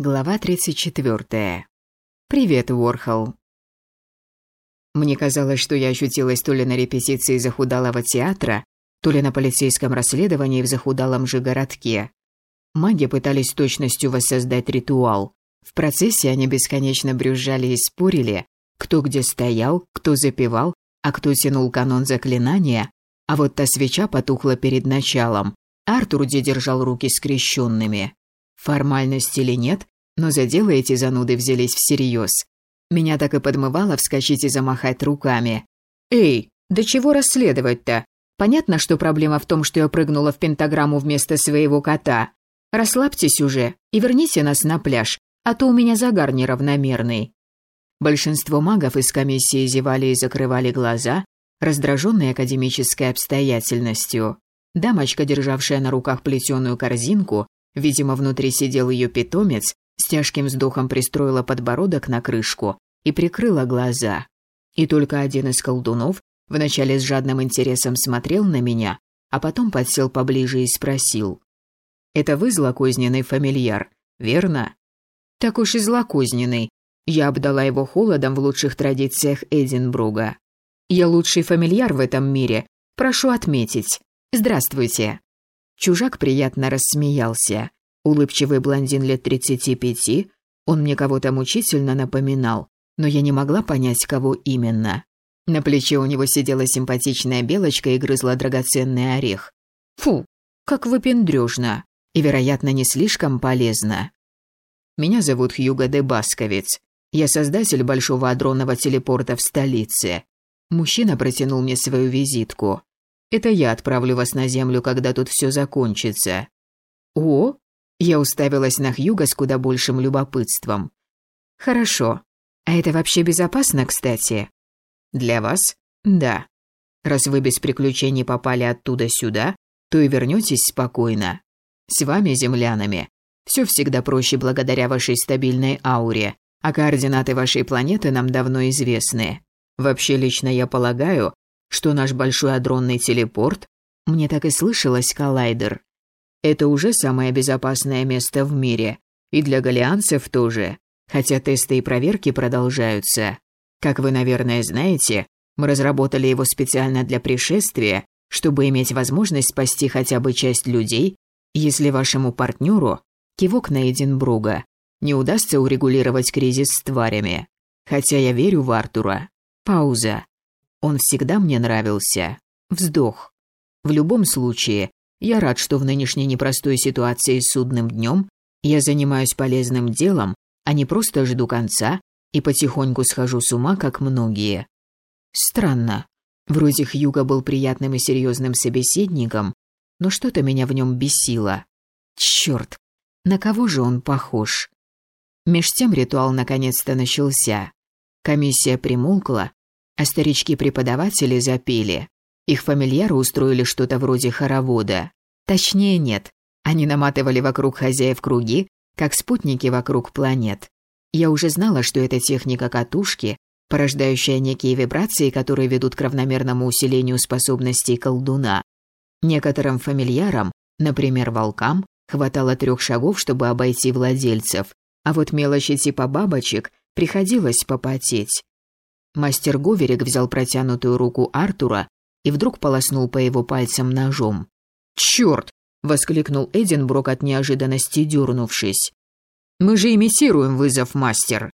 Глава 34. Привет, Уорхол. Мне казалось, что я ощутилась то ли на репетиции захудалого театра, то ли на полицейском расследовании в захудалом же городке. Маги пытались с точностью воссоздать ритуал. В процессе они бесконечно брюзжали и спорили, кто где стоял, кто запевал, а кто тянул канон заклинания, а вот та свеча потухла перед началом. Артур держал руки скрещенными. Формальность или нет, но за дело эти зануды взялись всерьез. Меня так и подмывало вскочить и замахать руками. «Эй, да чего расследовать-то? Понятно, что проблема в том, что я прыгнула в пентаграмму вместо своего кота. Расслабьтесь уже и верните нас на пляж, а то у меня загар неравномерный». Большинство магов из комиссии зевали и закрывали глаза, раздраженные академической обстоятельностью. Дамочка, державшая на руках плетеную корзинку, Видимо, внутри сидел ее питомец, с тяжким вздохом пристроила подбородок на крышку и прикрыла глаза. И только один из колдунов вначале с жадным интересом смотрел на меня, а потом подсел поближе и спросил. «Это вы злокозненный фамильяр, верно?» «Так уж и злокозненный. Я обдала его холодом в лучших традициях Эдинбруга. Я лучший фамильяр в этом мире, прошу отметить. Здравствуйте». Чужак приятно рассмеялся. Улыбчивый блондин лет тридцати пяти, он мне кого-то мучительно напоминал, но я не могла понять, кого именно. На плече у него сидела симпатичная белочка и грызла драгоценный орех. Фу, как выпендрёжно. И, вероятно, не слишком полезно. Меня зовут Хьюго де Басковец. Я создатель большого адронного телепорта в столице. Мужчина протянул мне свою визитку. Это я отправлю вас на землю, когда тут все закончится». «О!» Я уставилась на Хьюга с куда большим любопытством. «Хорошо. А это вообще безопасно, кстати?» «Для вас? Да. Раз вы без приключений попали оттуда сюда, то и вернетесь спокойно. С вами, землянами, все всегда проще благодаря вашей стабильной ауре, а координаты вашей планеты нам давно известны. Вообще, лично я полагаю, что наш большой адронный телепорт, мне так и слышалось коллайдер, это уже самое безопасное место в мире, и для галианцев тоже, хотя тесты и проверки продолжаются. Как вы, наверное, знаете, мы разработали его специально для пришествия, чтобы иметь возможность спасти хотя бы часть людей, если вашему партнеру, кивок на Эдинбруга, не удастся урегулировать кризис с тварями. Хотя я верю в Артура. Пауза. Он всегда мне нравился. Вздох. В любом случае, я рад, что в нынешней непростой ситуации с судным днем я занимаюсь полезным делом, а не просто жду конца и потихоньку схожу с ума, как многие. Странно. Вроде Хьюга был приятным и серьезным собеседником, но что-то меня в нем бесило. Черт, на кого же он похож? Меж тем ритуал наконец-то начался. Комиссия примолкла, а старички-преподаватели запели. Их фамильяры устроили что-то вроде хоровода. Точнее, нет. Они наматывали вокруг хозяев круги, как спутники вокруг планет. Я уже знала, что это техника катушки, порождающая некие вибрации, которые ведут к равномерному усилению способностей колдуна. Некоторым фамильярам, например, волкам, хватало трех шагов, чтобы обойти владельцев, а вот мелочи типа бабочек приходилось попотеть. Мастер Говерик взял протянутую руку Артура и вдруг полоснул по его пальцам ножом. «Чёрт!» — воскликнул Эдинброк от неожиданности, дернувшись. «Мы же имитируем вызов, мастер.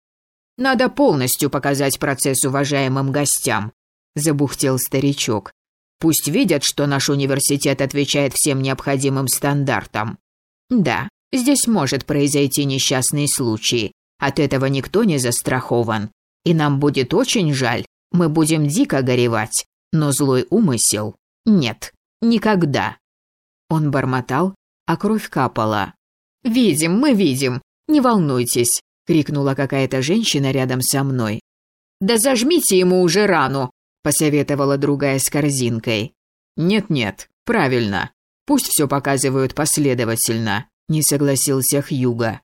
Надо полностью показать процесс уважаемым гостям», — забухтел старичок. «Пусть видят, что наш университет отвечает всем необходимым стандартам. Да, здесь может произойти несчастный случай. От этого никто не застрахован. И нам будет очень жаль, мы будем дико горевать, но злой умысел нет, никогда. Он бормотал, а кровь капала. «Видим, мы видим, не волнуйтесь», — крикнула какая-то женщина рядом со мной. «Да зажмите ему уже рану», — посоветовала другая с корзинкой. «Нет-нет, правильно. Пусть все показывают последовательно», — не согласился Хьюга.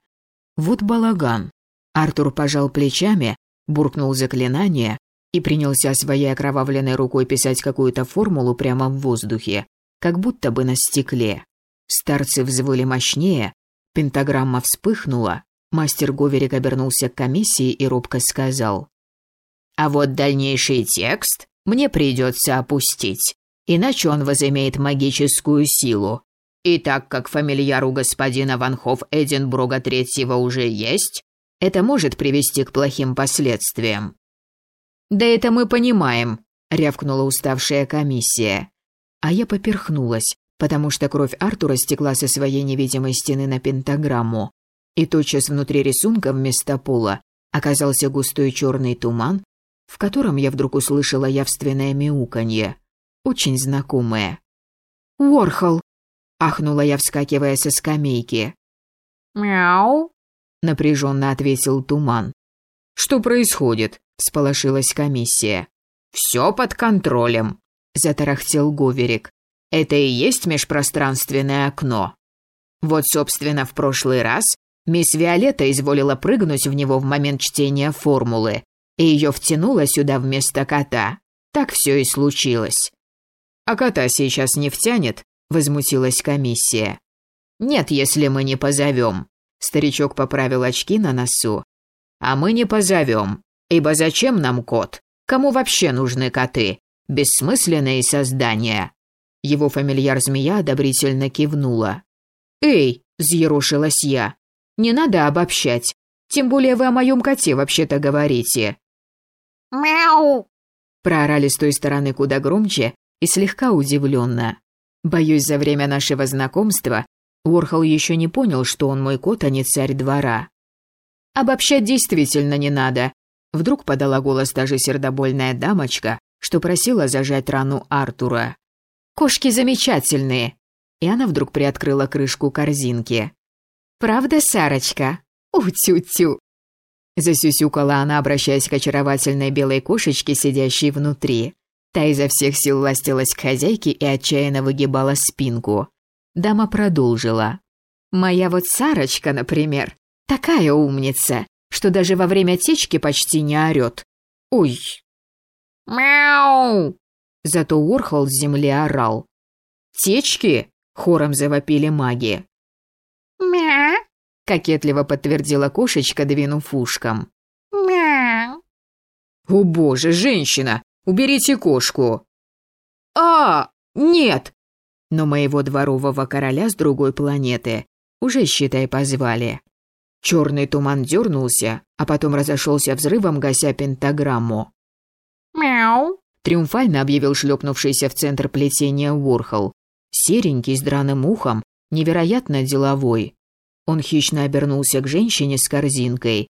Вот балаган. Артур пожал плечами, буркнул заклинание и принялся своей окровавленной рукой писать какую-то формулу прямо в воздухе, как будто бы на стекле. Старцы взвыли мощнее, пентаграмма вспыхнула, Мастер Говерик обернулся к комиссии и робко сказал. «А вот дальнейший текст мне придется опустить, иначе он возымеет магическую силу. И так как фамильяр у господина Ванхоф Эдинбурга Третьего уже есть, это может привести к плохим последствиям». «Да это мы понимаем», — рявкнула уставшая комиссия. А я поперхнулась, потому что кровь Артура стекла со своей невидимой стены на пентаграмму. И тотчас внутри рисунка вместо пола оказался густой черный туман, в котором я вдруг услышала явственное мяуканье, очень знакомое. «Уорхол!» — ахнула я, вскакивая со скамейки. «Мяу!» — напряженно ответил туман. «Что происходит?» — всполошилась комиссия. «Все под контролем», — затарахтел Говерик. «Это и есть межпространственное окно. Вот, собственно, в прошлый раз мисс Виолетта изволила прыгнуть в него в момент чтения формулы, и ее втянуло сюда вместо кота. Так все и случилось». «А кота сейчас не втянет?» — возмутилась комиссия. «Нет, если мы не позовем». Старичок поправил очки на носу. «А мы не позовем, ибо зачем нам кот? Кому вообще нужны коты? Бессмысленные создания. Его фамильяр-змея одобрительно кивнула. «Эй!» – взъерошилась я. «Не надо обобщать. Тем более вы о моем коте вообще-то говорите». «Мяу!» – проорали с той стороны куда громче и слегка удивленно. Боюсь, за время нашего знакомства Уорхол еще не понял, что он мой кот, а не царь двора. Обобщать действительно не надо. Вдруг подала голос та же сердобольная дамочка, что просила зажать рану Артура. «Кошки замечательные!» И она вдруг приоткрыла крышку корзинки. «Правда, Сарочка? У-тю-тю!» Засюсюкала она, обращаясь к очаровательной белой кошечке, сидящей внутри. Та изо всех сил ластилась к хозяйке и отчаянно выгибала спинку. Дама продолжила. «Моя вот Сарочка, например, такая умница что даже во время течки почти не орёт. Ой. Мяу! Зато Уорхол с земли орал. «Течки?» — хором завопили маги. «Мя!» — кокетливо подтвердила кошечка, двинув ушком. «Мя!» «О боже, женщина! Уберите кошку!» «А, нет!» Но моего дворового короля с другой планеты уже, считай, позвали. Черный туман дернулся, а потом разошелся взрывом, гася пентаграмму. «Мяу!» – триумфально объявил шлепнувшийся в центр плетения Уорхол. Серенький, с драным ухом, невероятно деловой. Он хищно обернулся к женщине с корзинкой.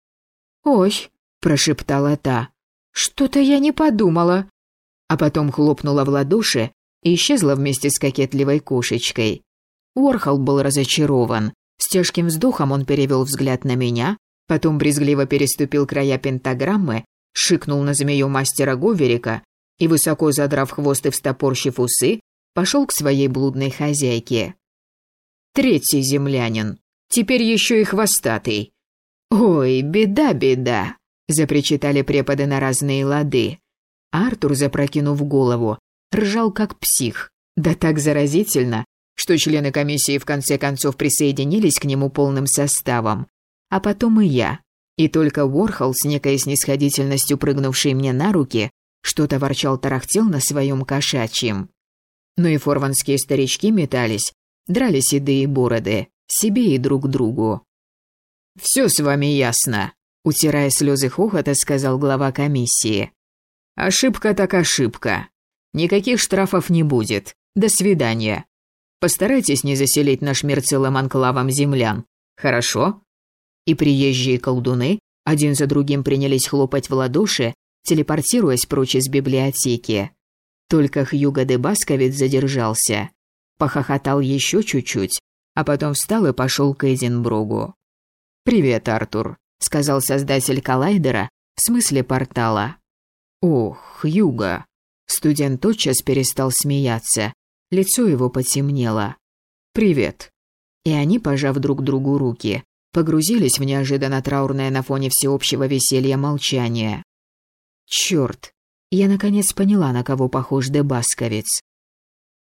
«Ой!» – прошептала та. «Что-то я не подумала!» А потом хлопнула в ладоши и исчезла вместе с кокетливой кошечкой. Уорхол был разочарован. С тяжким вздохом он перевел взгляд на меня, потом брезгливо переступил края пентаграммы, шикнул на змею мастера Говерика и, высоко задрав хвост и встопорщив усы, пошел к своей блудной хозяйке. Третий землянин. Теперь еще и хвостатый. «Ой, беда, беда!» – запричитали преподы на разные лады. Артур, запрокинув голову, ржал как псих. Да так заразительно, что члены комиссии в конце концов присоединились к нему полным составом. А потом и я. И только Уорхол с некой снисходительностью прыгнувший мне на руки, что-то ворчал-тарахтел на своем кошачьем. Ну и форванские старички метались, драли седые бороды, себе и друг другу. «Все с вами ясно», — утирая слезы хохота, сказал глава комиссии. «Ошибка так ошибка. Никаких штрафов не будет. До свидания. Постарайтесь не заселить наш мир целым анклавом землян. Хорошо?» И приезжие колдуны один за другим принялись хлопать в ладоши, телепортируясь прочь из библиотеки. Только Хьюго де Басковец задержался. Похохотал еще чуть-чуть, а потом встал и пошел к Эдинбругу. «Привет, Артур», — сказал создатель коллайдера, в смысле портала. «Ох, Хьюго». Студент тотчас перестал смеяться. Лицо его потемнело. «Привет». И они, пожав друг другу руки, погрузились в неожиданно траурное на фоне всеобщего веселья молчание. Черт! Я наконец поняла, на кого похож Дебасковец.